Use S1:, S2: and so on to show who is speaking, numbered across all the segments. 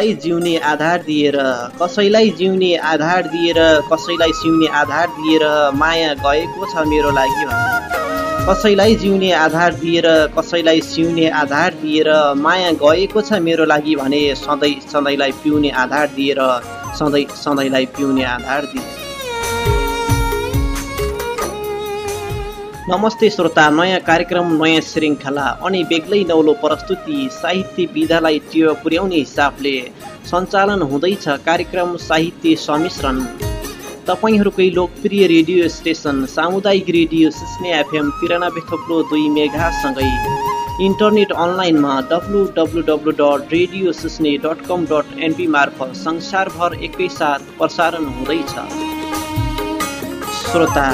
S1: कसैलाई जिउने आधार दिएर कसैलाई जिउने आधार दिएर कसैलाई सिउने आधार दिएर माया गएको छ मेरो लागि कसैलाई जिउने आधार दिएर कसैलाई सिउने आधार दिएर माया गएको छ मेरो लागि भने सधैँ सधैँलाई पिउने आधार दिएर सधैँ सधैँलाई पिउने आधार दिएर नमस्ते श्रोता नयाँ कार्यक्रम नयाँ श्रृङ्खला अनि बेग्लै नौलो प्रस्तुति साहित्य विधालाई टियो पुर्याउने हिसाबले सञ्चालन हुँदैछ कार्यक्रम साहित्य सम्मिश्रण तपाईँहरूकै लोकप्रिय रेडियो स्टेसन सामुदायिक रेडियो सिस्ने एफएम तिरानब्बे थोप्लो दुई मेघासँगै इन्टरनेट अनलाइनमा W W W dot radio Sisne dot com dot NP मार्फत संसारभर एकैसाथ प्रसारण हुँदैछ। श्रोता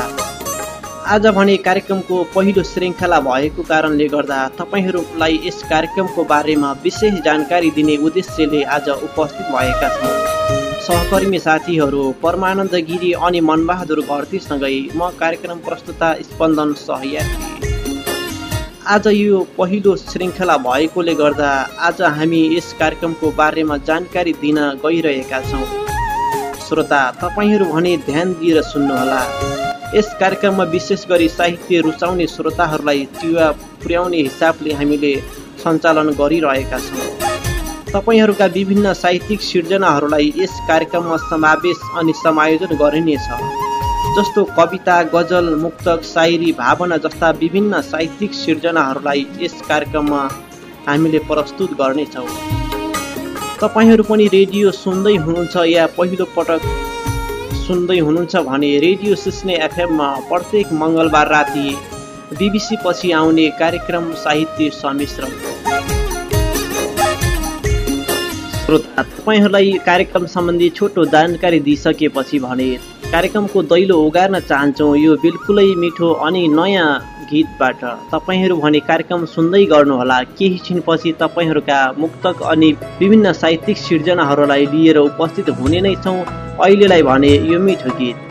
S1: आज भने कार्यक्रमको पहिलो श्रृङ्खला भएको कारणले गर्दा तपाईँहरूलाई यस कार्यक्रमको बारेमा विशेष जानकारी दिने उद्देश्यले आज उपस्थित भएका छौँ। सहकर्मी साथीहरू परमानन्द गिरी अनि मनबहादुर घरतीसँगै म कार्यक्रम प्रस्तुता स्पन्दन सहयात्री आज यो पहिलो श्रृङ्खला भएकोले गर्दा आज हामी यस कार्यक्रमको बारेमा जानकारी दिन गइरहेका छौँ। श्रोता तपाईँहरू भने ध्यान दिएर सुन्नुहोला। यस कार्यक्रममा विशेष गरी साहित्य रुचाउने श्रोताहरूलाई टिवा पुर्याउने हिसाबले हामीले सञ्चालन गरिरहेका छौँ। तपाईँहरूका विभिन्न साहित्यिक सिर्जनाहरूलाई यस कार्यक्रममा समावेश अनि समायोजन गरिनेछ जस्तो कविता गजल मुक्तक सायरी भावना जस्ता विभिन्न साहित्यिक सिर्जनाहरूलाई यस कार्यक्रममा हामीले प्रस्तुत गर्नेछौँ। तपाईँहरू पनि रेडियो सुन्दै हुनुहुन्छ या पहिलो पटक सुन्दै हुनुहुन्छ भने रेडियो सिस्ने एफएममा प्रत्येक मङ्गलबार राति बिबिसी पछि आउने कार्यक्रम साहित्य सम्मिश्रण श्रोता तपाईँहरूलाई कार्यक्रम सम्बन्धी छोटो जानकारी दिइसकेपछि भने कार्यक्रमको दैलो उगार्न चाहन्छौँ यो बिल्कुलै मिठो अनि नयाँ गीतबाट तपाईँहरू भने कार्यक्रम सुन्दै गर्नुहोला। केही छिनपछि तपाईँहरूका मुक्तक अनि विभिन्न साहित्यिक सिर्जनाहरूलाई लिएर उपस्थित हुने नै छौँ। अहिलेलाई भने यो मिठो गीत।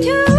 S2: to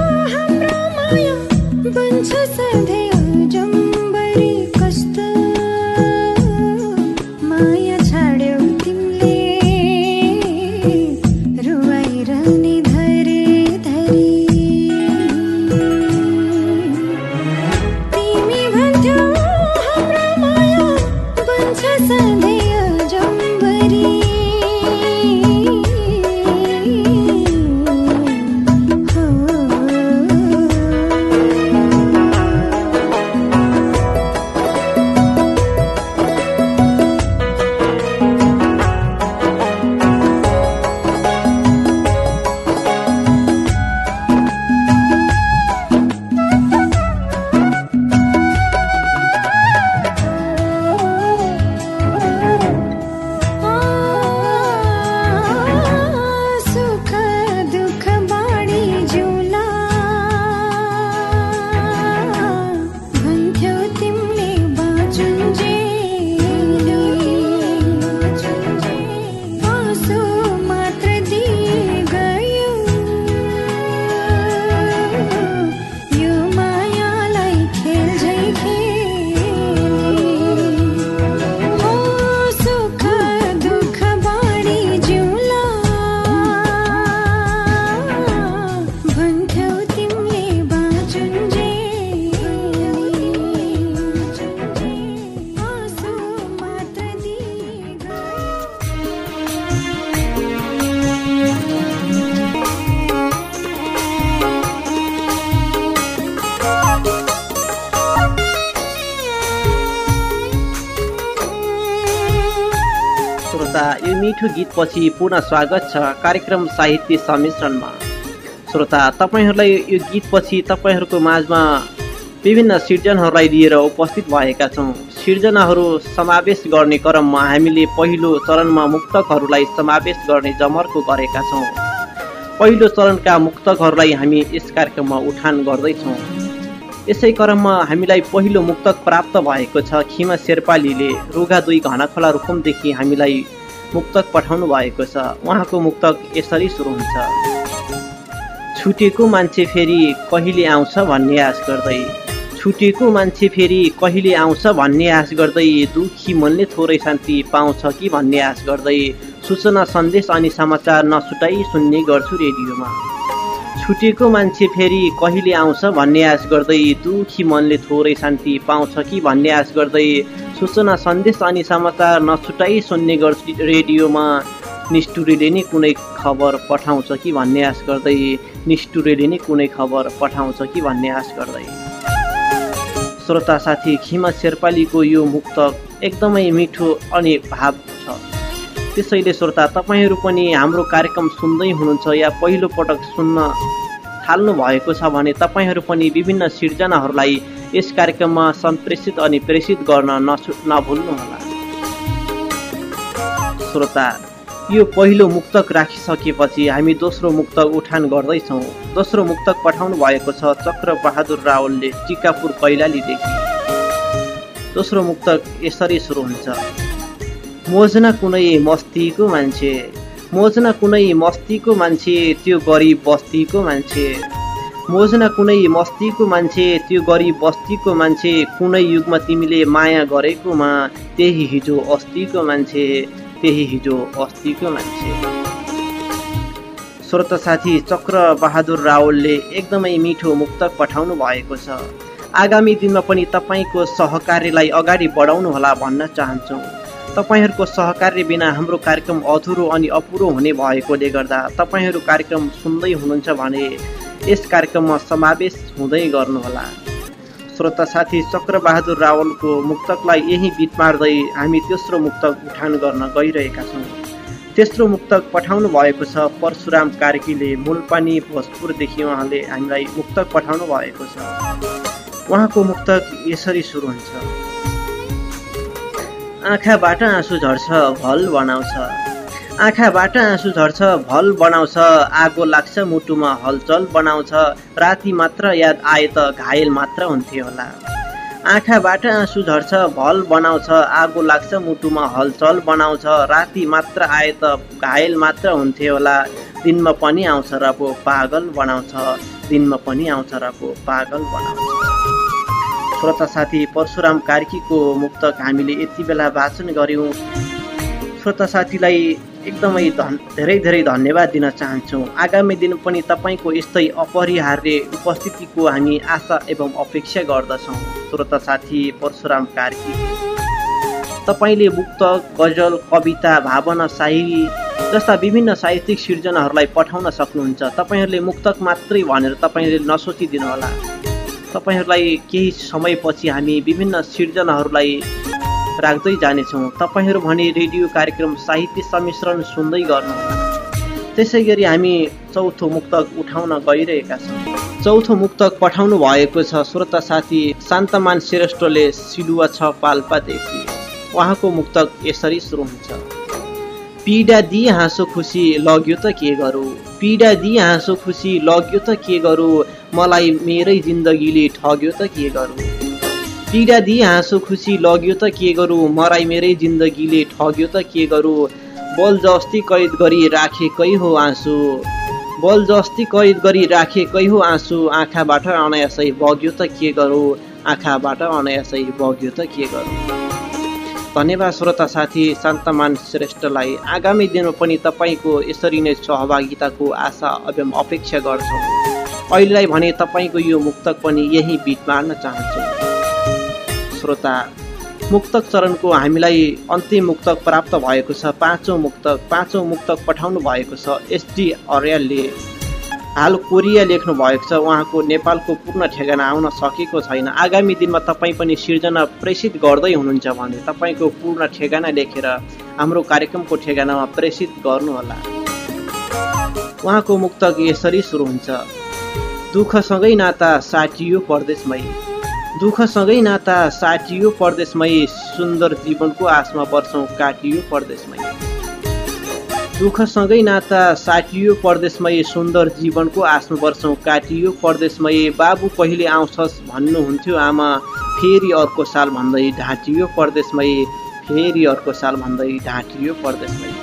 S1: मिठो गीतपछि पुनः स्वागत छ कार्यक्रम साहित्य सम्मिश्रणमा। श्रोता तपाईँहरूलाई यो गीतपछि तपाईँहरूको माझमा विभिन्न सिर्जनाहरूलाई लिएर उपस्थित भएका छौँ। सिर्जनाहरू समावेश गर्ने क्रममा हामीले पहिलो चरणमा मुक्तकहरूलाई समावेश गर्ने जमर्को गरेका छौँ। पहिलो चरणका मुक्तकहरूलाई हामी यस कार्यक्रममा उठान गर्दैछौँ। यसै क्रममा हामीलाई पहिलो मुक्तक प्राप्त भएको छ खिमा शेर्पालीले रुगा दुई घनाखोला रुकुमदेखि हामीलाई मुक्तक पठाउनु भएको छ। उहाँको मुक्तक यसरी सुरु हुन्छ। छुटेको मान्छे फेरि कहिले आउँछ भन्ने आश गर्दै। छुटेको मान्छे फेरि कहिले आउँछ भन्ने आश गर्दै दुखी मनले थोरै शान्ति पाउँछ कि भन्ने आश गर्दै। सूचना सन्देश अनि समाचार नछुटाइ सुन्ने गर्छु रेडियोमा। छुटेको मान्छे फेरि कहिले आउँछ भन्ने आश गर्दै दुखी मनले थोरै शान्ति पाउँछ कि भन्ने आश गर्दै सूचना सन्देश अनि समाचार नछुटाइ सुन्ने गर्छु रेडियोमा। निष्ठुरीले नै कुनै खबर पठाउँछ कि भन्ने आश गर्दै निष्ठुरीले नै कुनै खबर पठाउँछ कि भन्ने आश गर्दै। श्रोता साथी खिमा शेर्पालीको यो मुक्त एकदमै मिठो अनि भाव छ। त्यसैले श्रोता तपाईँहरू पनि हाम्रो कार्यक्रम सुन्दै हुनुहुन्छ या पहिलो पटक सुन्न थाल्नु भएको छ भने तपाईँहरू पनि विभिन्न सिर्जनाहरूलाई यस कार्यक्रममा सम्प्रेषित अनि प्रेषित गर्न नछु नभुल्नुहोला। श्रोता यो पहिलो मुक्तक राखिसकेपछि हामी दोस्रो मुक्तक उठान गर्दैछौँ। दोस्रो मुक्तक पठाउनु भएको छ चक्र बहादुर रावलले टिकापुर कैलालीदेखि। दोस्रो मुक्तक यसरी सुरु हुन्छ। मोजना कुनै मस्तीको मान्छे मोजना कुनै मस्तीको मान्छे त्यो गरिब बस्तीको मान्छे। मोजना कुनै मस्तीको मान्छे त्यो गरिब बस्तीको मान्छे कुनै युगमा तिमीले माया गरेकोमा त्यही हिजो अस्तिको मान्छे त्यही हिजो अस्तिको मान्छे। श्रोत साथी चक्र बहादुर रावलले एकदमै मिठो मुक्तक पठाउनु भएको छ। आगामी दिनमा पनि तपाईँको सहकार्यलाई अगाडि बढाउनु होला भन्न चाहन्छौँ। तपाईँहरूको सहकार्य बिना हाम्रो कार्यक्रम अधुरो अनि अपुरो हुने भएकोले गर्दा तपाईँहरू कार्यक्रम सुन्दै हुनुहुन्छ भने यस कार्यक्रममा समावेश हुँदै गर्नुहोला। श्रोता साथी चक्रबहादुर रावलको मुक्तकलाई यही बिट मार्दै हामी तेस्रो मुक्तक उठान गर्न गइरहेका छौँ। तेस्रो मुक्तक पठाउनु भएको छ परशुराम कार्कीले मूलपानी भोजपुरदेखि उहाँले हामीलाई मुक्तक पठाउनु भएको छ। उहाँको मुक्तक यसरी सुरु हुन्छ। आँखाबाट आँसु झर्छ भल बनाउँछ। आँखाबाट आँसु झर्छ भल बनाउँछ। आगो लाग्छ मुटुमा हलचल बनाउँछ। राति मात्र याद आए त घायल मात्र हुन्थ्यो होला। आँखाबाट आँसु झर्छ भल बनाउँछ। आगो लाग्छ मुटुमा हलचल बनाउँछ। राति मात्र आए त घायल मात्र हुन्थ्यो होला। दिनमा पनि आउँछ र पो पागल बनाउँछ। दिनमा पनि आउँछ र पो पागल बनाउँछ। श्रोता साथी परशुराम कार्कीको मुक्तक हामीले यति बेला वाचन गऱ्यौँ। श्रोता साथीलाई एकदमै धन धेरै धेरै धन्यवाद दिन चाहन्छौँ। आगामी दिन पनि तपाईँको यस्तै अपरिहार्य उपस्थितिको हामी आशा एवं अपेक्षा गर्दछौँ। श्रोता साथी परशुराम कार्की तपाईँले मुक्तक गजल कविता भावना साहिरी जस्ता विभिन्न साहित्यिक सिर्जनाहरूलाई पठाउन सक्नुहुन्छ। तपाईँहरूले मुक्तक मात्रै भनेर तपाईँहरूले नसोचिदिनु होला तपाईँहरूलाई केही समयपछि हामी विभिन्न सिर्जनाहरूलाई राख्दै जानेछौँ। तपाईँहरू भने रेडियो कार्यक्रम साहित्य सम्मिश्रण सुन्दै गर्नुहोला त्यसै गरी हामी चौथो मुक्तक उठाउन गइरहेका छौँ। चौथो मुक्तक पठाउनु भएको छ श्रोता साथी शान्तमान श्रेष्ठले सिलुवा छ पाल्पादेखि उहाँको मुक्तक यसरी सुरु हुन्छ। पीडा दिए हाँसो खुसी लग्यो त के गरौँ? पीडा दिए हाँसो खुसी लग्यो त के गरौँ? मलाई मेरै जिन्दगीले ठग्यो त के गरौँ? पीडा दिए हाँसो खुसी लग्यो त के गरौँ? मराई मेरै जिन्दगीले ठग्यो त के गरौँ? बल जस्ती कैद गरी राखेकै हो आँसु। बल जस्ती कैद गरी राखेकै हो आँसु। आँखाबाट अनायासै बग्यो त के गरौँ? आँखाबाट अनायासै बग्यो त के गरौँ? धन्यवाद श्रोता साथी शान्तमान श्रेष्ठलाई। आगामी दिनमा पनि तपाईँको यसरी नै सहभागिताको आशा एवं अपेक्षा गर्छौँ। अहिलेलाई भने तपाईँको यो मुक्तक पनि यही बिट मार्न चाहन्छु। श्रोता मुक्तक चरणको हामीलाई अन्तिम मुक्तक प्राप्त भएको छ पाँचौँ मुक्तक पाँचौँ मुक्तक पठाउनु भएको छ एसडी अर्यालले हाल कोरिया लेख्नु भएको छ। उहाँको नेपालको पूर्ण ठेगाना आउन सकेको छैन। आगामी दिनमा तपाईँ पनि सिर्जना प्रेषित गर्दै हुनुहुन्छ भने तपाईँको पूर्ण ठेगाना लेखेर हाम्रो कार्यक्रमको ठेगानामा प्रेषित गर्नुहोला। उहाँको मुक्तक यसरी सुरु हुन्छ। दुःखसँगै नाता साटियो परदेशमै। दुःखसँगै नाता साटियो परदेशमै सुन्दर जीवनको आसमा वर्षौँ काटियो परदेशमै। दुःखसँगै नाता साटियो परदेशमै सुन्दर जीवनको आसमा वर्षौँ काटियो परदेशमै। बाबु कहिले आउँछस् भन्नुहुन्थ्यो आमा फेरि अर्को साल भन्दै ढाँटियो परदेशमै फेरि अर्को साल भन्दै ढाँटियो परदेशमै।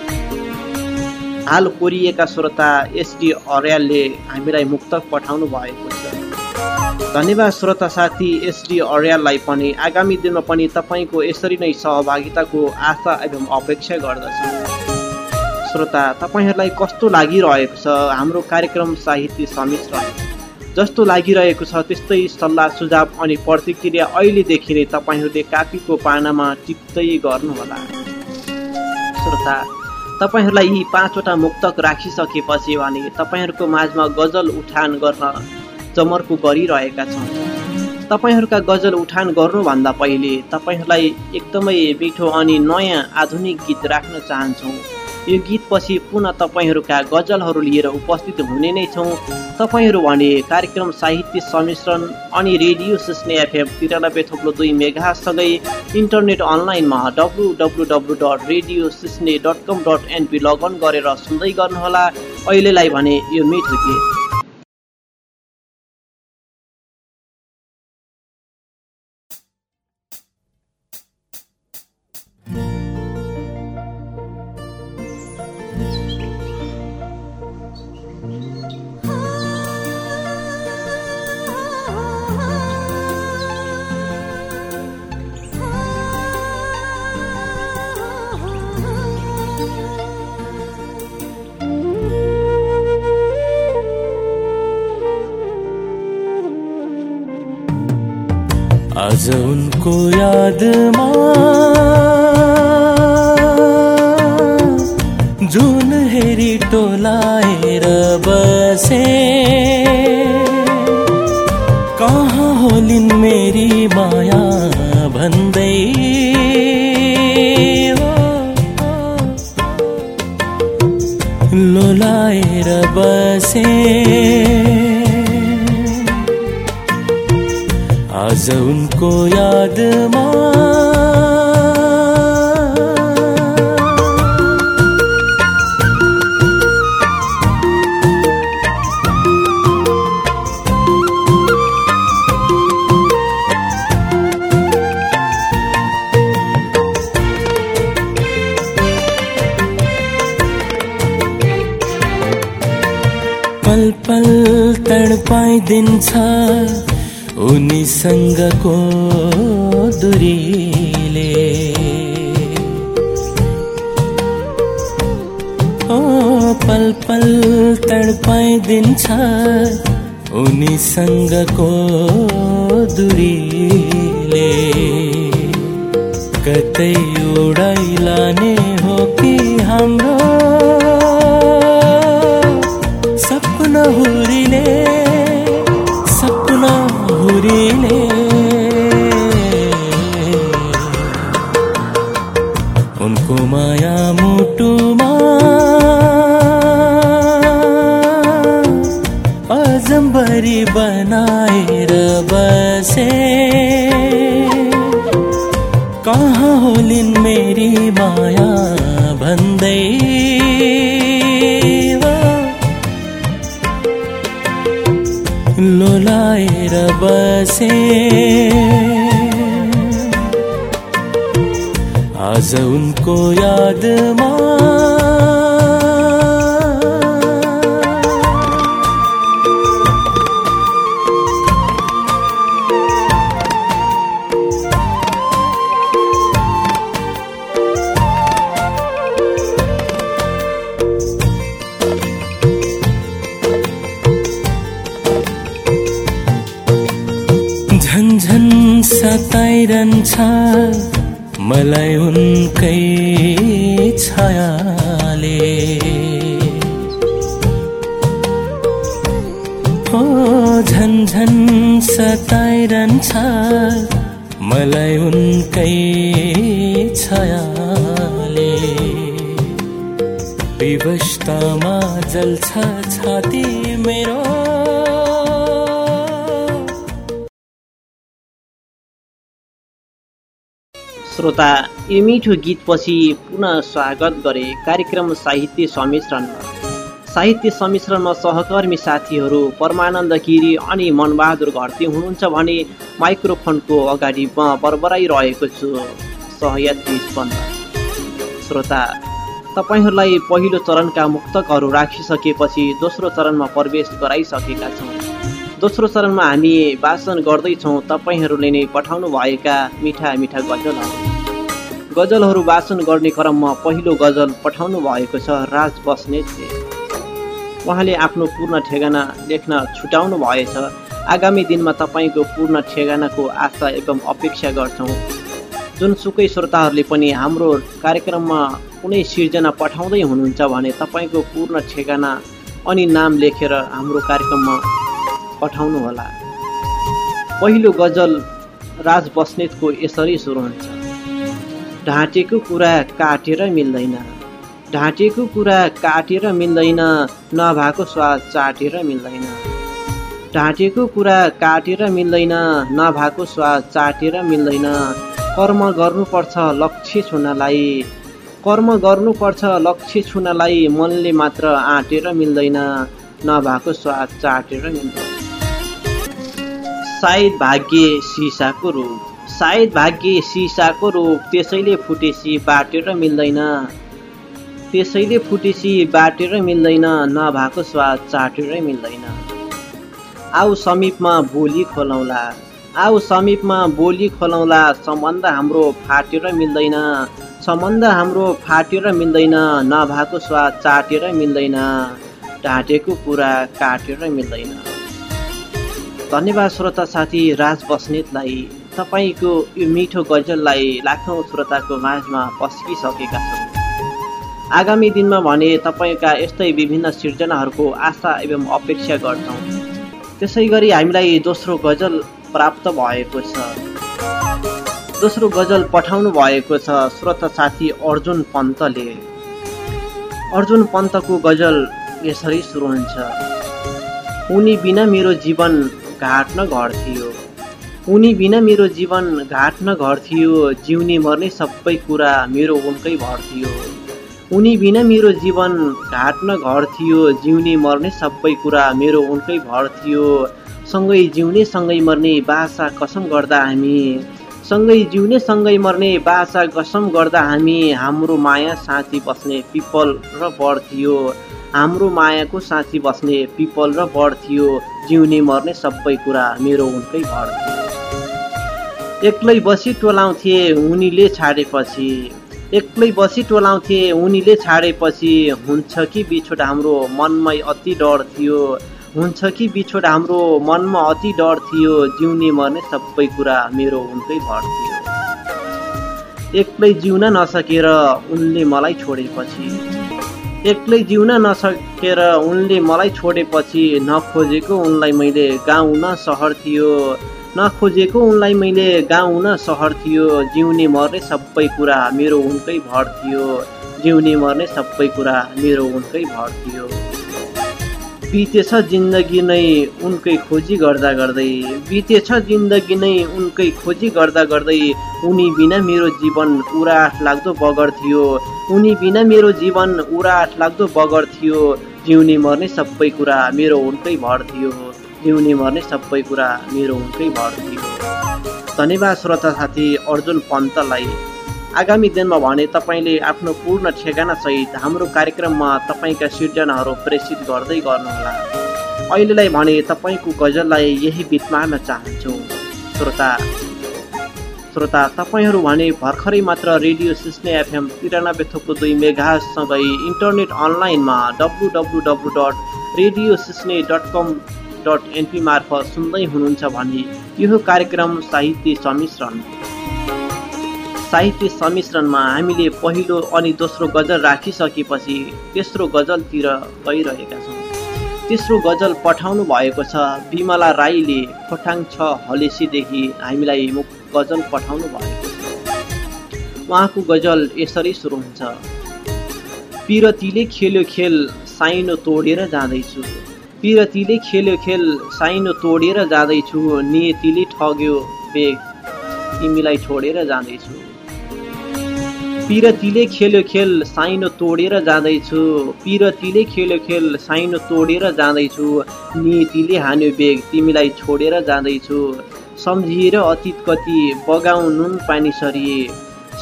S1: हाल कोरिएका श्रोता एसडी अर्यालले हामीलाई मुक्तक पठाउनु भएको छ। धन्यवाद श्रोता साथी एसडी अर्याललाई पनि। आगामी दिनमा पनि तपाईँको यसरी नै सहभागिताको आशा एवं अपेक्षा गर्दछु। श्रोता तपाईँहरूलाई कस्तो लागिरहेको छ? हाम्रो कार्यक्रम साहित्य समिश्रण जस्तो लागिरहेको छ त्यस्तै सल्लाह सुझाव अनि प्रतिक्रिया अहिलेदेखि नै तपाईँहरूले कापीको पानामा टिप्दै गर्नुहोला। श्रोता तपाईँहरूलाई यी पाँचवटा मुक्तक राखिसकेपछि भने तपाईँहरूको माझमा गजल उठान गर्न जमर्को गरिरहेका छौँ तपाईँहरूका गजल उठान गर्नुभन्दा पहिले तपाईँहरूलाई एकदमै मिठो अनि नयाँ आधुनिक गीत राख्न चाहन्छौँ। यो गीतपछि पुनः तपाईँहरूका गजलहरू लिएर उपस्थित हुने नै छौँ। तपाईँहरू भने कार्यक्रम साहित्य सम्मिश्रण अनि रेडियो सिस्ने एफएम तिरानब्बे थोप्लो दुई मेगासँगै इन्टरनेट अनलाइनमा W W W dot radio Sisne dot com dot NP log on गरेर सुन्दै गर्नुहोला। अहिलेलाई भने यो मिठो गीत।
S2: आज उनको यादमा जुन आज उनको यादमा। पल पल तडपाइदिन्छ उनीसँगको दुरीले। ओ पल पल तडपाइदिन्छ उनीसँगको दुरीले। कतै उडाइलाने हो कि हाम्रो माया भन्दै लोलाएर बसे। आज उनको यादमा सताइरहन्छ मलाई उनकै छायाले। हो झन्झन सताइरहन्छ। मलाई उनकै छायाले। विवशतामा जल्छ छाती मेरो।
S1: श्रोता यो मिठो गीतपछि पुनः स्वागत गरे कार्यक्रम साहित्य सम्मिश्रणमा। साहित्य सम्मिश्रणमा सहकर्मी साथीहरू परमानन्द गिरी अनि मनबहादुर घरती हुनुहुन्छ भने माइक्रोफोनको अगाडि म बरबराइरहेको छु। सहयात्री स्पन्द श्रोता तपाईँहरूलाई पहिलो चरणका मुक्तकहरू राखिसकेपछि दोस्रो चरणमा प्रवेश गराइसकेका छौँ। दोस्रो चरणमा हामी वाचन गर्दैछौँ। तपाईँहरूले नै पठाउनु भएका मिठा मिठा गजलहरू। गजलहरू वाचन गर्ने क्रममा पहिलो गजल पठाउनु भएको छ राज बस्नेतले। उहाँले आफ्नो पूर्ण ठेगाना लेख्न छुटाउनु भएछ। आगामी दिनमा तपाईँको पूर्ण ठेगानाको आशा एवं अपेक्षा गर्छौँ। जुनसुकै श्रोताहरूले पनि हाम्रो कार्यक्रममा कुनै सिर्जना पठाउँदै हुनुहुन्छ भने तपाईँको पूर्ण ठेगाना अनि नाम लेखेर हाम्रो कार्यक्रममा पठाउनुहोला। पहिलो गजल राज बस्नेतको यसरी सुरु हुन्छ। ढाँटेको कुरा काटेर मिल्दैन। ढाँटेको कुरा काटेर मिल्दैन नभएको स्वाद चाटेर मिल्दैन। ढाँटेको कुरा काटेर मिल्दैन नभएको स्वाद चाटेर मिल्दैन। कर्म गर्नुपर्छ लक्ष्य छुनलाई। कर्म गर्नुपर्छ लक्ष्य छुनलाई मनले मात्र आँटेर मिल्दैन नभएको स्वाद चाटेर मिल्दैन। सायद भाग्य सिसाको रूप। सायद भाग्य सिसाको रूप त्यसैले फुटेसी बाटेर मिल्दैन। त्यसैले फुटेसी बाटेर मिल्दैन नभएको स्वाद चाटेरै मिल्दैन। आऊ समीपमा बोली खोलौँला। आऊ समीपमा बोली खोलौँला सम्बन्ध हाम्रो फाटेर मिल्दैन। सम्बन्ध हाम्रो फाटेर मिल्दैन नभएको स्वाद चाटेर मिल्दैन। ढाँटेको कुरा काटेर मिल्दैन। धन्यवाद श्रोता साथी राज बस्नेतलाई। तपाईँको यो मिठो गजललाई लाखौँ श्रोताको माझमा पस्किसकेका छौँ। आगामी दिनमा भने तपाईँका यस्तै विभिन्न सिर्जनाहरूको आशा एवं अपेक्षा गर्छौँ। त्यसै गरी हामीलाई दोस्रो गजल प्राप्त भएको छ। दोस्रो गजल पठाउनु भएको छ श्रोता साथी अर्जुन पन्तले। अर्जुन पन्तको गजल यसरी सुरु हुन्छ उनी बिना मेरो जीवन घाट न घर थियो। उनी बिना मेरो जीवन घाट न घर थियो जिउने मर्ने सबै कुरा मेरो उनकै भर थियो। उनी बिना मेरो जीवन घाट न घर थियो जिउने मर्ने सबै कुरा मेरो उनकै भर थियो। सँगै जिउने सँगै मर्ने बासा कसम गर्दा हामी। सँगै जिउने सँगै मर्ने बासा कसम गर्दा हामी। हाम्रो माया साथी बस्ने पिपल र बर थियो। हाम्रो मायाको साथी बस्ने पिपल र बढ थियो जिउने मर्ने सबै कुरा मेरो उनकै भर थियो। एक्लै बसी टोलाउँथे उनीले छाडेपछि। एक्लै बसी टोलाउँथे उनीले छाडेपछि। हुन्छ कि बिछोड हाम्रो मनमै अति डर थियो। हुन्छ कि बिछोड हाम्रो मनमा अति डर थियो। जिउने मर्ने सबै कुरा मेरो उनकै भर थियो। एक्लै जिउन नसकेर उनले मलाई छोडेपछि। एक्लै जिउन नसकेर उनले मलाई छोडेपछि नखोजेको उनलाई मैले गाउँ न सहर थियो। नखोजेको उनलाई मैले गाउँ न सहर थियो। जिउने मर्ने सबै कुरा मेरो उनकै भर थियो। जिउने मर्ने सबै कुरा मेरो उनकै भर थियो। बितेछ जिन्दगी नै उनकै खोजी गर्दा गर्दै। बितेछ जिन्दगी नै उनकै खोजी गर्दा गर्दै। उनी बिना मेरो जीवन उराठ लाग्दो बगर थियो। उनी बिना मेरो जीवन उराठ लाग्दो बगर थियो। जिउने मर्ने सबै कुरा मेरो उनकै भर थियो। जिउने मर्ने सबै कुरा मेरो उनकै भर थियो। धन्यवाद श्रोता साथी अर्जुन पन्तलाई। आगामी दिनमा भने तपाईँले आफ्नो पूर्ण ठेगानासहित हाम्रो कार्यक्रममा तपाईँका सिर्जनाहरू प्रेषित गर्दै गर्नुहोला। अहिलेलाई भने तपाईँको गजललाई यही बिट मार्न चाहन्छु। श्रोता श्रोता तपाईँहरू भने भर्खरै मात्र रेडियो सिस्ने एफएम तिरानब्बे थोको दुई मेघासँगै इन्टरनेट अनलाइनमा W W W dot radio Sisne dot com dot NP मार्फत सुन्दै हुनुहुन्छ भने यो कार्यक्रम साहित्य सम्मिश्रण। साहित्य सम्मिश्रणमा हामीले पहिलो अनि दोस्रो गजल राखिसकेपछि तेस्रो गजलतिर गइरहेका छौँ। तेस्रो गजल पठाउनु भएको छ विमला राईले खोटाङ छ हलेसीदेखि। हामीलाई गजल पठाउनु भएको छ। उहाँको गजल यसरी सुरु हुन्छ। पिरतीले खेल्यो खेल साइनो तोडेर जाँदैछु। पिरतीले खेल्यो खेल साइनो तोडेर जाँदैछु। नियतिले ठग्यो बेग। तिमीलाई छोडेर जाँदैछु। पिरतीले खेल्यो खेल साइनो तोडेर जाँदैछु। पिरतीले खेल्यो खेल साइनो तोडेर जाँदैछु। नियतिले हान्यो बेग तिमीलाई छोडेर जाँदैछु। सम्झिएर अतीत कति बगाउ नुन पानी सरिए।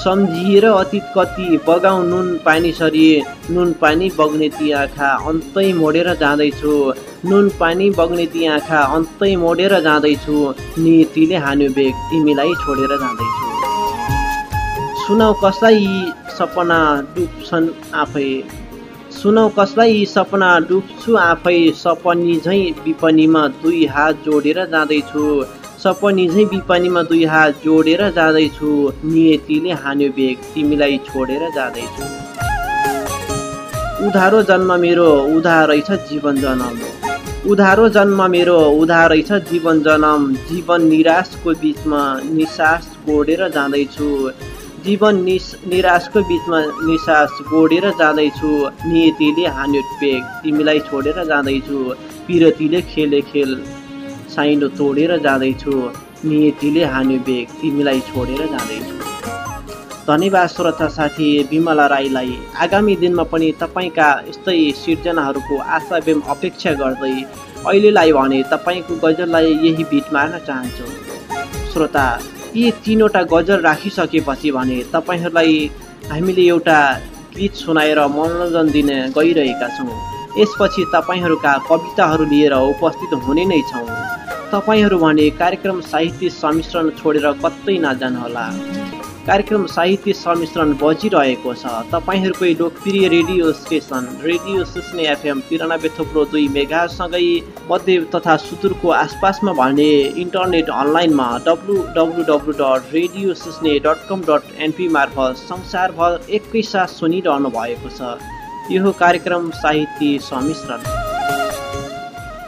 S1: सम्झिएर अतीत कति बगाउ नुन पानी सरिए। नुन पानी बग्ने ती आँखा अन्तै मोडेर जाँदैछु। नुन पानी बग्ने ती आँखा अन्तै मोडेर जाँदैछु। नियतिले हान्यो बेग तिमीलाई छोडेर जाँदैछु। सुनाउ कसलाई सपना डुब्छन् आफै? सुनौ कसलाई सपना डुब्छु आफै? सपनी झैँ विपनीमा दुई हात जोडेर जाँदैछु। सपनी झैँ विपनीमा दुई हात जोडेर जाँदैछु। नियतिले हान्यो बेग तिमीलाई छोडेर जाँदैछु। उधारो जन्म मेरो उधा रहेछ जीवन जनम। उधारो जन्म मेरो उधा रहेछ जीवन जनम। जीवन निराशको बिचमा निसास गोडेर जाँदैछु। जीवन निस निराशको बिचमा निसास गोडेर जाँदैछु। नियतिले हान्यो पेग तिमीलाई छोडेर जाँदैछु। पिरतीले खेले खेल साइनो तोडेर जाँदैछु। नियतिले हान्यो बेग। तिमीलाई छोडेर जाँदैछु। धन्यवाद श्रोता साथी विमला राईलाई। आगामी दिनमा पनि तपाईँका यस्तै सिर्जनाहरूको आशा एवं अपेक्षा गर्दै अहिलेलाई भने तपाईँको गजललाई यही बिट मार्न चाहन्छु। श्रोता यी तिनवटा गजल राखिसकेपछि भने तपाईँहरूलाई हामीले एउटा गीत सुनाएर मनोरञ्जन दिन गइरहेका छौँ। यसपछि तपाईँहरूका कविताहरू लिएर उपस्थित हुने नै छौँ। तपाईँहरू भने कार्यक्रम साहित्य सम्मिश्रण छोडेर कतै नजानुहोला। कार्यक्रम साहित्य सम्मिश्रण बजिरहेको छ। तपाईँहरूकै लोकप्रिय radio station radio Sisne FM तिरानब्बे थुप्रो दुई मेगासँगै मध्य तथा सुदूरको आसपासमा भने इन्टरनेट अनलाइनमा W W W dot radio Sisne dot com dot NP मार्फत संसारभर एकैसाथ सुनिरहनु भएको छ। यो कार्यक्रम साहित्य सम्मिश्रण।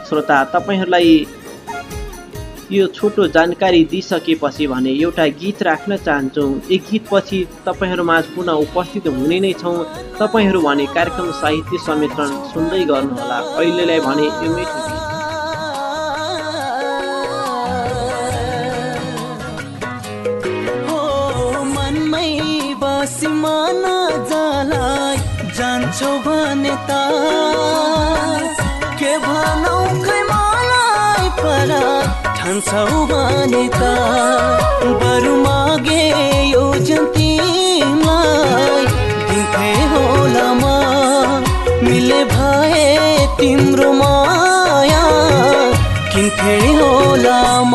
S1: श्रोता तपाईँहरूलाई यो छोटो जानकारी दिइसकेपछि भने एउटा गीत राख्न चाहन्छौँ। एक गीतपछि तपाईँहरू माझ पुनः उपस्थित हुने नै छौँ। तपाईँहरू भने कार्यक्रम साहित्य समेतन सुन्दै गर्नुहोला। अहिलेलाई भने यो मिठो
S2: जान्छौ भने त चाहन्छौ भने त बरु मागे यो तिमलाई होला म मिले भए तिम्रो माया। किन्थे होला म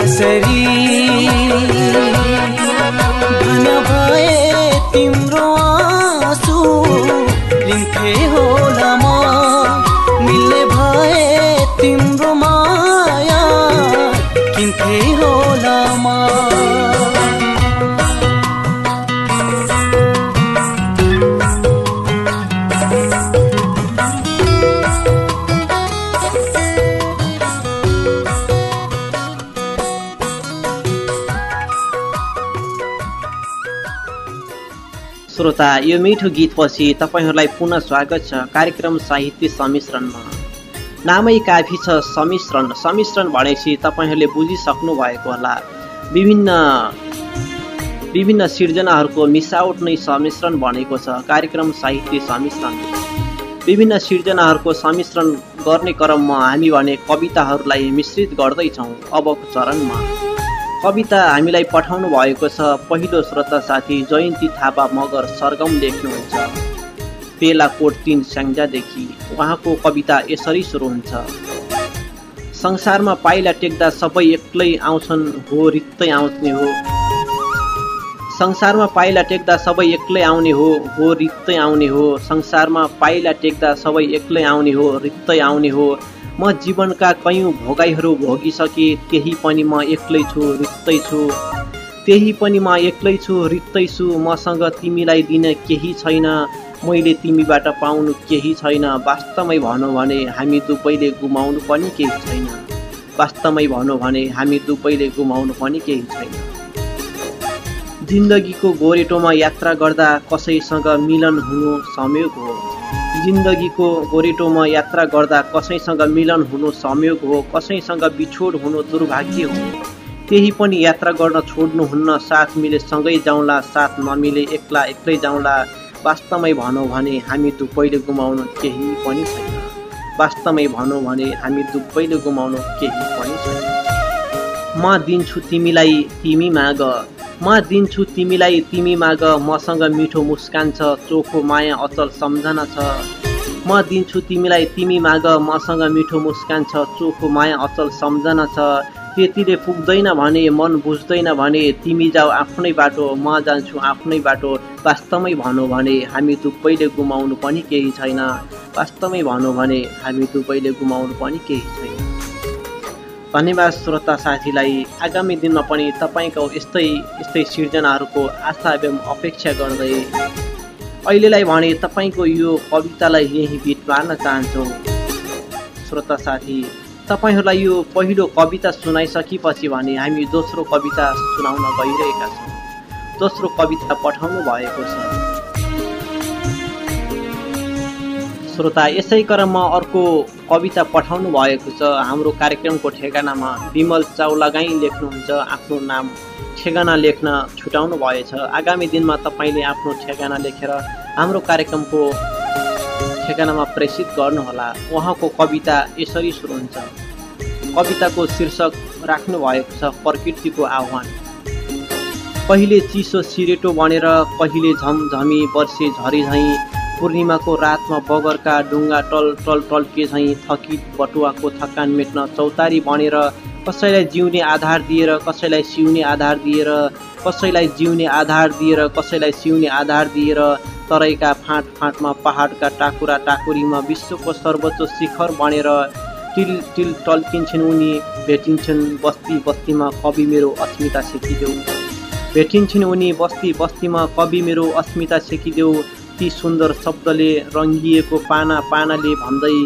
S2: I say
S1: श्रोता यो मिठो गीतपछि तपाईँहरूलाई पुनः स्वागत छ कार्यक्रम साहित्य सम्मिश्रणमा। नामै काफी छ सम्मिश्रण। सम्मिश्रण भनेपछि तपाईँहरूले बुझिसक्नु भएको होला। विभिन्न विभिन्न सिर्जनाहरूको मिसावट नै सम्मिश्रण भनेको छ कार्यक्रम साहित्य सम्मिश्रण। विभिन्न सिर्जनाहरूको सम्मिश्रण गर्ने क्रममा हामी भने कविताहरूलाई मिश्रित गर्दैछौँ अबको चरणमा। कविता हामीलाई पठाउनु भएको छ। पहिलो श्रोता साथी जयन्ती थापा मगर सरगम लेख्नुहुन्छ। पेला कोट तिन स्याङ्जादेखि उहाँको कविता यसरी सुरु हुन्छ। संसारमा पाइला टेक्दा सबै एक्लै आउँछन् हो रित्तै आउने हो। संसारमा पाइला टेक्दा सबै एक्लै आउने हो हो रित्तै आउने हो। संसारमा पाइला टेक्दा सबै एक्लै आउने हो रित्तै आउने हो। म जीवनका कैयौँ भोगाइहरू भोगिसके त्यही पनि म एक्लै छु रित्तै छु। त्यही पनि म एक्लै छु रित्तै छु। मसँग तिमीलाई दिन केही छैन। मैले तिमीबाट पाउनु केही छैन। वास्तवमै भनौँ भने हामी दुवैले गुमाउनु पनि केही छैन। वास्तवमै भनौँ भने हामी दुवैले गुमाउनु पनि केही छैन। जिन्दगीको गोरेटोमा यात्रा गर्दा कसैसँग मिलन हुनु संयोग हो। जिन्दगीको गोरेटोमा यात्रा गर्दा कसैसँग मिलन हुनु संयोग हो कसैसँग बिछोड हुनु दुर्भाग्य हो। त्यही पनि यात्रा गर्न छोड्नुहुन्न साथ मिले सँगै जाउँला साथ नमिले एक्ला एक्लै जाउँला। वास्तवमै भनौँ भने हामी दुवैले गुमाउनु केही पनि छैन। वास्तवमै भनौँ भने हामी दुवैले गुमाउनु केही पनि छैन। म दिन्छु तिमीलाई तिमी माग। म दिन्छु तिमीलाई तिमी माग मसँग मिठो मुस्कान छ चोखो माया अचल सम्झना छ। म दिन्छु तिमीलाई तिमी माग मसँग मिठो मुस्कान छ चोखो माया अचल सम्झना छ। त्यतिले पुग्दैन भने मन बुझ्दैन भने तिमी जाऊ आफ्नै बाटो म जान्छु आफ्नै बाटो। वास्तवमै भनौँ भने हामी दुवैले गुमाउनु पनि केही छैन। वास्तवमै भनौँ भने हामी दुवैले गुमाउनु पनि केही छैन। धन्यवाद श्रोता साथीलाई। आगामी दिनमा पनि तपाईँको यस्तै यस्तै सिर्जनाहरूको आशा एवं अपेक्षा गर्दै अहिलेलाई भने तपाईँको यो कवितालाई यही बिट मार्न चाहन्छौँ। श्रोता साथी तपाईँहरूलाई यो पहिलो कविता सुनाइसकेपछि भने हामी दोस्रो कविता सुनाउन गइरहेका छौँ। दोस्रो कविता पठाउनु भएको छ। श्रोता यसै क्रममा अर्को कविता पठाउनु भएको छ। हाम्रो कार्यक्रमको ठेगानामा विमल चाउलागाई लेख्नुहुन्छ। आफ्नो नाम ठेगाना लेख्न छुटाउनु भएछ। आगामी दिनमा तपाईँले आफ्नो ठेगाना लेखेर हाम्रो कार्यक्रमको ठेगानामा प्रेषित गर्नुहोला। उहाँको कविता यसरी सुरु हुन्छ कविताको शीर्षक राख्नु भएको छ प्रकृतिको आह्वान। कहिले चिसो सिरेटो बनेर कहिले झमझमी वर्षे झरी झैँ पूर्णिमाको रातमा बगरका डुङ्गा टल टल टल्के झैँ थकित बटुवाको थकान मेट्न चौतारी बनेर कसैलाई जिउने आधार दिएर कसैलाई सिउने आधार दिएर कसैलाई जिउने आधार दिएर कसैलाई सिउने आधार दिएर तराईका फाँट फाँटमा पहाडका टाकुरा टाकुरीमा विश्वको सर्वोच्च शिखर बनेर टिल टिल टल्किन्छन् उनी भेटिन्छन् बस्ती बस्तीमा कवि मेरो अस्मिता छेकिदेऊ भेटिन्छन् उनी बस्ती बस्तीमा कवि मेरो अस्मिता छेकिदेऊ ती सुन्दर शब्दले रङ्गिएको पाना पानाले भन्दै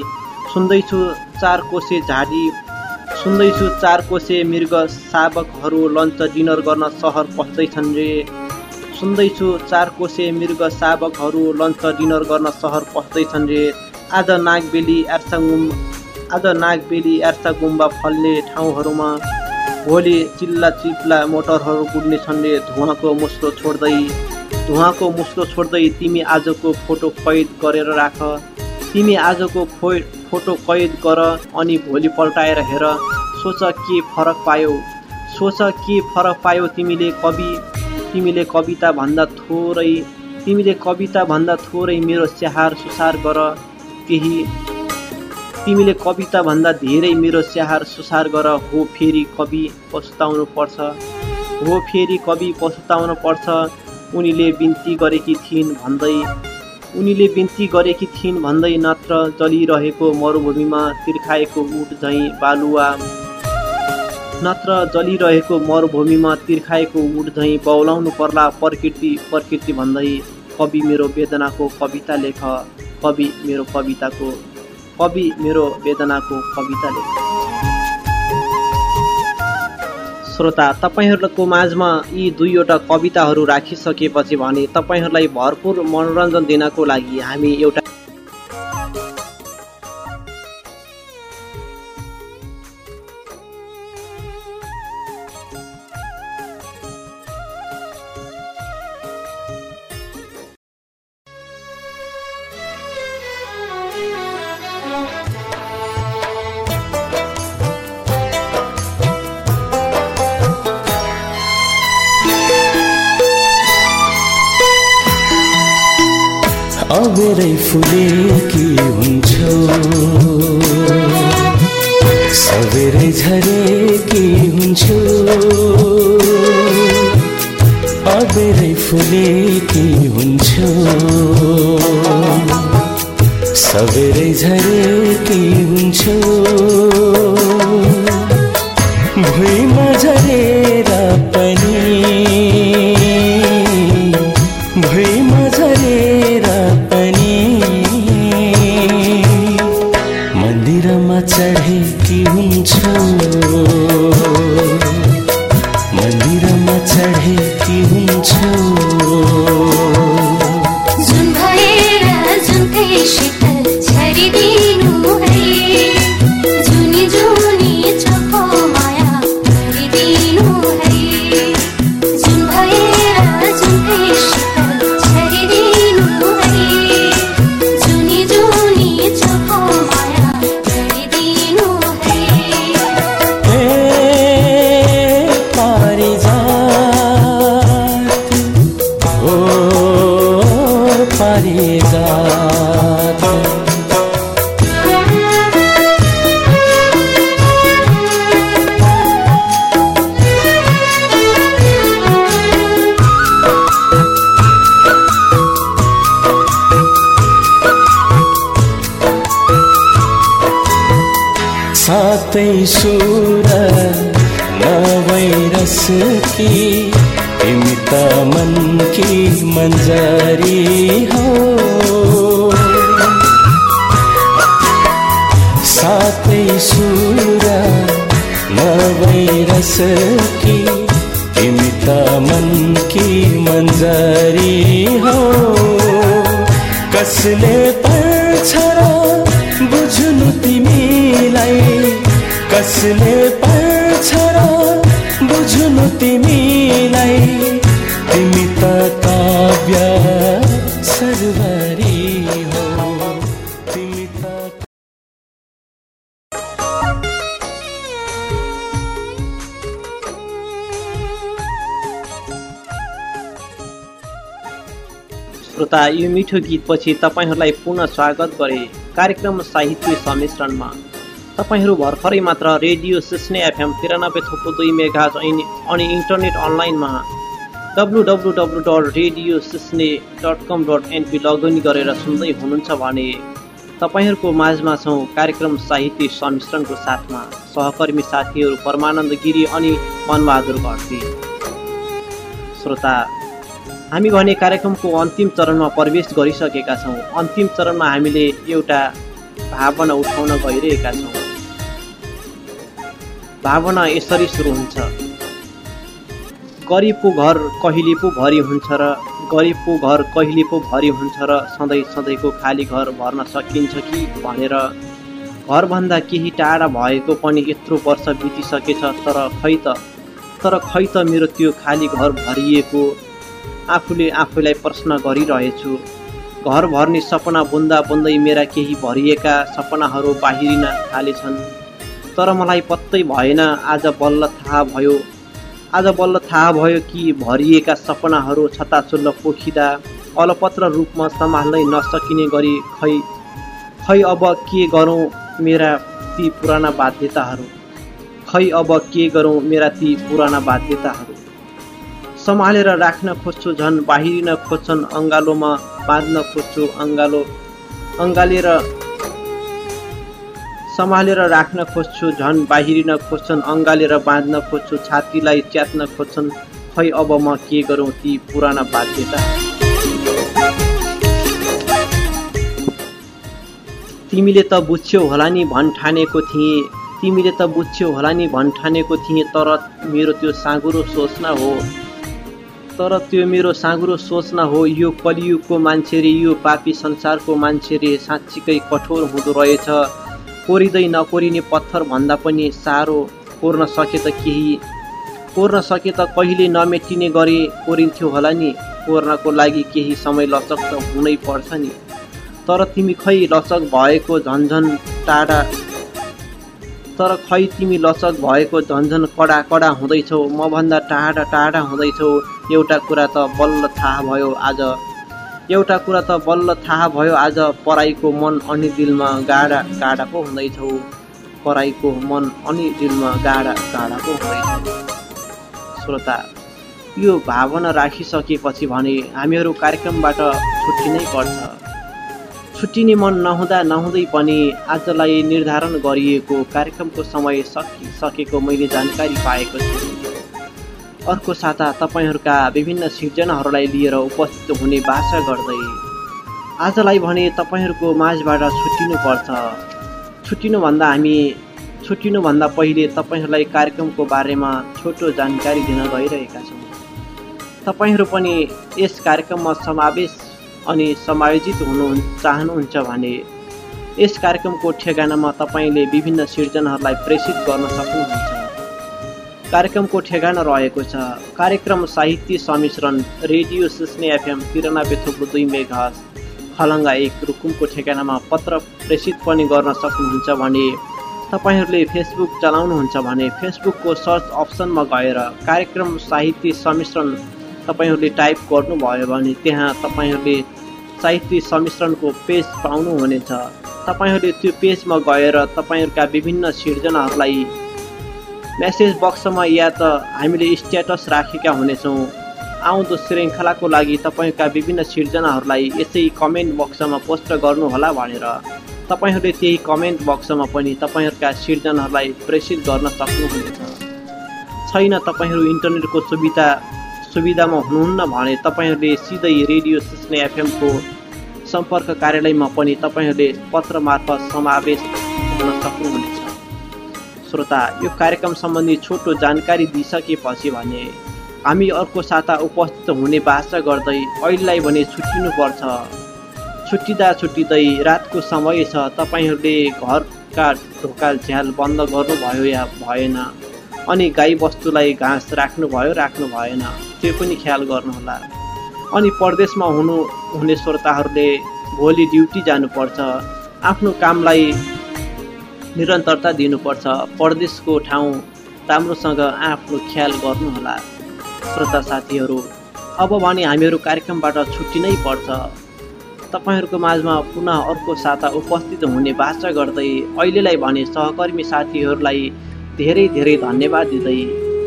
S1: सुन्दैछु चार कोसे झाडी सुन्दैछु चार कोसे मृग शावकहरू लन्च डिनर गर्न सहर पस्दैछन् रे। सुन्दैछु चार कोसे मृग शावकहरू लन्च डिनर गर्न सहर पस्दैछन् रे। आज नागबेली एर्सागुम आज नागबेली एर्सा गुम्बा फल्ने ठाउँहरूमा भोलि चिल्ला चिप्ला मोटरहरू गुड्नेछन् रे। धुवाको मुस्लो छोड्दै धुवाको मुस्लो छोड्दै तिमी आजको फोटो कैद गरेर राख। तिमी आजको फो फोटो कैद गर अनि भोलि पल्टाएर हेर। सोच के फरक पायो। सोच के फरक पायो तिमीले कवि तिमीले कविता भन्दा थोरै तिमीले कविता भन्दा थोरै मेरो स्याहार सुसार गर। केही तिमीले कविता भन्दा धेरै मेरो स्याहार सुसार गर। हो फेरि कवि पछुताउनु पर्छ हो फेरि कवि पछुताउनु पर्छ उनीले बिन्ती गरेकी थिइन् भन्दै उनीले बिन्ती गरेकी थिइन् भन्दै नत्र जलिरहेको मरुभूमिमा तिर्खाएको उठ झैँ बालुवा नत्र जलिरहेको मरुभूमिमा तिर्खाएको उठ झैँ बौलाउनु पर्ला प्रकृति प्रकृति भन्दै कवि मेरो वेदनाको कविता लेख। कवि मेरो कविताको कवि मेरो वेदनाको कविता लेख। श्रोता तपाईँहरूको माझमा यी दुईवटा कविताहरू राखिसकेपछि भने तपाईँहरूलाई भरपुर मनोरञ्जन दिनको लागि हामी एउटा
S2: झरेकी हुन्छु। अबेरै फुलेकी हुन्छौ। सबेरै झरेकी हुन्छौ। भुइँमा झरेर पनि सातै सुर नवै रस की तिमी त मन की मन्जरी हो। सातै सुर नवै रस की तिमी त मन की मन्जरी हो। कसले पर्छ कसले पर्छ र बुझ्नु तिमीलाई? तिमी त काव्य सर्वरी हो। तिमी त
S1: श्रोता यो मिठो गीतपछि तपाईँहरूलाई पुनः स्वागत गरे कार्यक्रम साहित्य सम्मिश्रणमा। तपाईँहरू भर्खरै मात्र रेडियो सिस्ने एफएम तिरानब्बे थोपो दुई मेगा अनि इन्टरनेट अनलाइनमा W W W dot radio Sisne dot com dot NP log in गरेर सुन्दै हुनुहुन्छ भने तपाईँहरूको माझमा छौँ कार्यक्रम साहित्य सम्मिश्रणको साथमा। सहकर्मी साथीहरू परमानन्द गिरी अनि मनबहादुर घरती श्रोता हामी भने कार्यक्रमको अन्तिम चरणमा प्रवेश गरिसकेका छौँ। अन्तिम चरणमा हामीले एउटा भावना उठाउन गइरहेका छौँ। भावना यसरी सुरु हुन्छ। गरिबको घर कहिले पो भरि हुन्छ र गरिबको घर कहिले पो भरि हुन्छ र सधैँ सधैँको खाली घर भर्न सकिन्छ कि भनेर। घरभन्दा केही टाढा भएको पनि यत्रो वर्ष बितिसकेछ तर खै त तर खै त मेरो त्यो खाली घर भरिएको आफूले आफूलाई प्रश्न गरिरहेछु। घर भर्ने सपना बुन्दा बुन्दै मेरा केही भरिएका सपनाहरू बाहिरिन थालेछन्। तर मलाई पत्तै भएन। आज बल्ल थाहा भयो। आज बल्ल थाहा भयो कि भरिएका सपनाहरू छताचुल्ल पोखिँदा अलपत्र रूपमा सम्हाल्नै नसकिने गरी खै खै अब के गरौँ मेरा ती पुराना बाध्यताहरू? खै अब के गरौँ मेरा ती पुराना बाध्यताहरू? सम्हालेर राख्न खोज्छु झन् बाहिरिन खोज्छन् अङ्गालोमा बाँध्न खोज्छु अङ्गालो अङ्गालेर सम्हालेर राख्न खोज्छु झन् बाहिरिन खोज्छन् अङ्गालेर बाँध्न खोज्छु छातीलाई च्यात्न खोज्छन्। खै अब म के गरौँ ती पुराना बाध्यता? तिमीले त बुझ्यौ होला नि भन्ठानेको थिएँ। तिमीले त बुझ्यौ होला नि भन्ठानेको थिएँ तर मेरो त्यो साँगुरो सोच न हो। तर त्यो मेरो साँगुरो सोच न हो यो कलियुगको मान्छे रे यो पापी संसारको मान्छे रे साँच्चीकै कठोर हुँदो रहेछ। कोरिँदै नकोरिने पत्थर भन्दा पनि साह्रो। कोर्न सके त केही। कोर्न सके त कहिले नमेटिने गरी कोरिन्थ्यो होला नि। कोर्नको लागि केही समय लचक त हुनै पर्छ नि। तर तिमी खै लचक भएको झन्झन टाढा तर खै तिमी लचक भएको झन्झन कडा कडा हुँदैछौ। मभन्दा टाढा टाढा हुँदैछौ। एउटा कुरा त बल्ल थाहा भयो आज। एउटा कुरा त बल्ल थाहा भयो आज पराईको मन अनि दिलमा गाडा गाडा पो हुँदैछौ पराईको मन अनि दिलमा गाडा गाडा पो हुँदैछौ श्रोता यो भावना राखिसकेपछि भने हामीहरू कार्यक्रमबाट छुट्टिनै पर्छ। छुट्टिने मन नहुँदा नहुँदै पनि आजलाई निर्धारण गरिएको कार्यक्रमको समय सकिसकेको मैले जानकारी पाएको छु। अर्को साता तपाईँहरूका विभिन्न सिर्जनाहरूलाई लिएर उपस्थित हुने बाचा गर्दै आजलाई भने तपाईँहरूको माझबाट छुट्टिनुपर्छ छुट्टिनुभन्दा हामी छुट्टिनुभन्दा पहिले तपाईँहरूलाई कार्यक्रमको बारेमा छोटो जानकारी दिन गइरहेका छौँ। तपाईँहरू पनि यस कार्यक्रममा समावेश अनि समायोजित हुनु चाहनुहुन्छ भने यस कार्यक्रमको ठेगानामा तपाईँले विभिन्न सिर्जनाहरूलाई प्रेषित गर्न सक्नुहुन्छ। कार्यक्रमको ठेगाना रहेको छ। कार्यक्रम साहित्य सम्मिश्रण रेडियो सुस्ने एफएम तिरानब्बे थुप्रो दुई मेघास खलङ्गा एक रुकुमको ठेगानामा पत्र प्रेषित पनि गर्न सक्नुहुन्छ भने तपाईँहरूले फेसबुक चलाउनुहुन्छ भने फेसबुकको सर्च अप्सनमा गएर कार्यक्रम साहित्य सम्मिश्रण तपाईँहरूले टाइप गर्नुभयो भने त्यहाँ तपाईँहरूले साहित्य सम्मिश्रणको पेज पाउनुहुनेछ। तपाईँहरूले त्यो पेजमा गएर तपाईँहरूका विभिन्न सिर्जनाहरूलाई मेसेज बक्समा या त हामीले स्ट्याटस राखेका हुनेछौँ। आउँदो श्रृङ्खलाको लागि तपाईँका विभिन्न सिर्जनाहरूलाई यसै कमेन्ट बक्समा पोस्ट गर्नुहोला भनेर तपाईँहरूले त्यही कमेन्ट बक्समा पनि तपाईँहरूका सिर्जनाहरूलाई प्रेषित गर्न सक्नुहुनेछ। छैन तपाईँहरू इन्टरनेटको सुविधा सुविधामा हुनुहुन्न भने तपाईँहरूले सिधै रेडियो सिस्ने एफएमको सम्पर्क कार्यालयमा पनि तपाईँहरूले पत्र मार्फत समावेश हुन सक्नुहुनेछ। श्रोता यो कार्यक्रम सम्बन्धी छोटो जानकारी दिइसकेपछि भने हामी अर्को साता उपस्थित हुने बाचा गर्दै अहिलेलाई भने छुट्टिनुपर्छ। छुट्टिँदा छुट्टिँदै रातको समय छ तपाईँहरूले घरका ढोका झ्याल बन्द गर्नुभयो या भएन? अनि गाई बस्तुलाई घाँस राख्नुभयो राख्नु भएन? त्यो पनि ख्याल गर्नुहोला। अनि परदेशमा हुनु हुने श्रोताहरूले भोलि ड्युटी जानुपर्छ। आफ्नो कामलाई निरन्तरता दिनुपर्छ। परदेशको ठाउँ राम्रोसँग आफ्नो ख्याल गर्नुहोला। श्रोता साथीहरू अब भने हामीहरू कार्यक्रमबाट छुट्टिनै पर्छ। तपाईँहरूको माझमा पुनः अर्को साता उपस्थित हुने बाचा गर्दै अहिलेलाई भने सहकर्मी साथीहरूलाई धेरै धेरै धन्यवाद दिँदै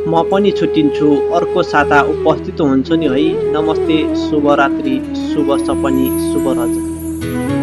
S1: म पनि छुट्टिन्छु। अर्को साता उपस्थित हुन्छु नि है। नमस्ते शुभरात्रि शुभ सपनी शुभ रज।